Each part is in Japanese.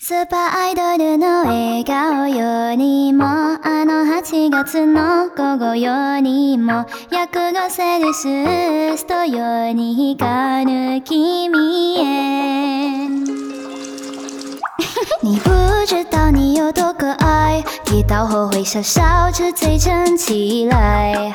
スーパーアイドルの笑顔よりもあの8月の午後よりも役がセルスストように光る君へ你不知道你有多可爱，一到后会笑笑着嘴撑起来。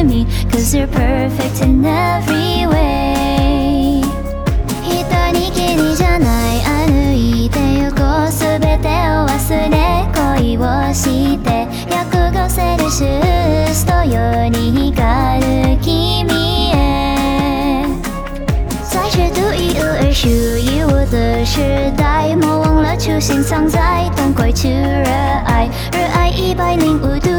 to me Cause you're perfect in every way. 人に気にじゃない歩いてゆこう。すべてを忘れ恋をして役がセルシウスとように光る君へ。在这独一无二、属于我的时代，莫忘了初心藏在冬归去热爱，热爱一百零五度，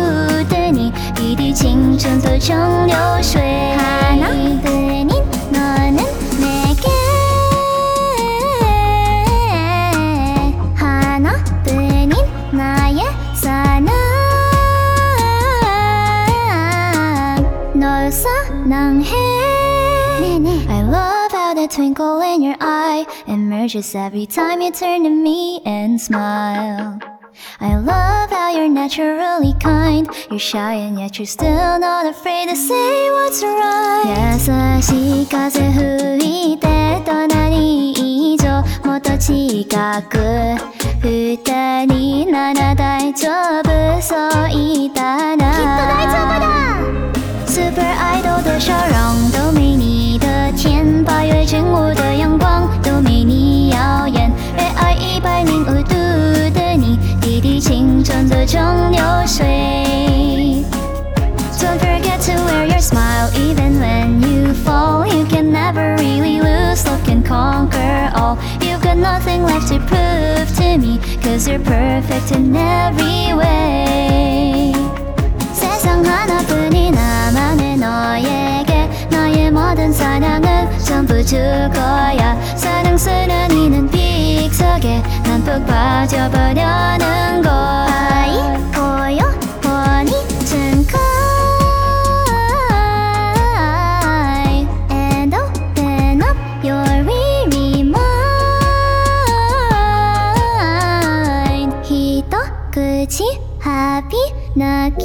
I love how the twinkle in your eye emerges every time you turn to me and smile. I love how you're naturally kind. You're shy and yet you're still not afraid to say what's right. 優しい風吹いて隣以上もっと近く二人なら大丈夫そう言ったらきっと大丈夫だ Super Idol 的笑容都 conquer all. You've got nothing left to prove to me, cause you're perfect in every way. 세상 하나뿐인 나만의 너에게 너의 모든 사랑은 전부 줄 거야 사랑스런 이 눈빛 속에 난푹 빠져버려는 걸 口ハピーな気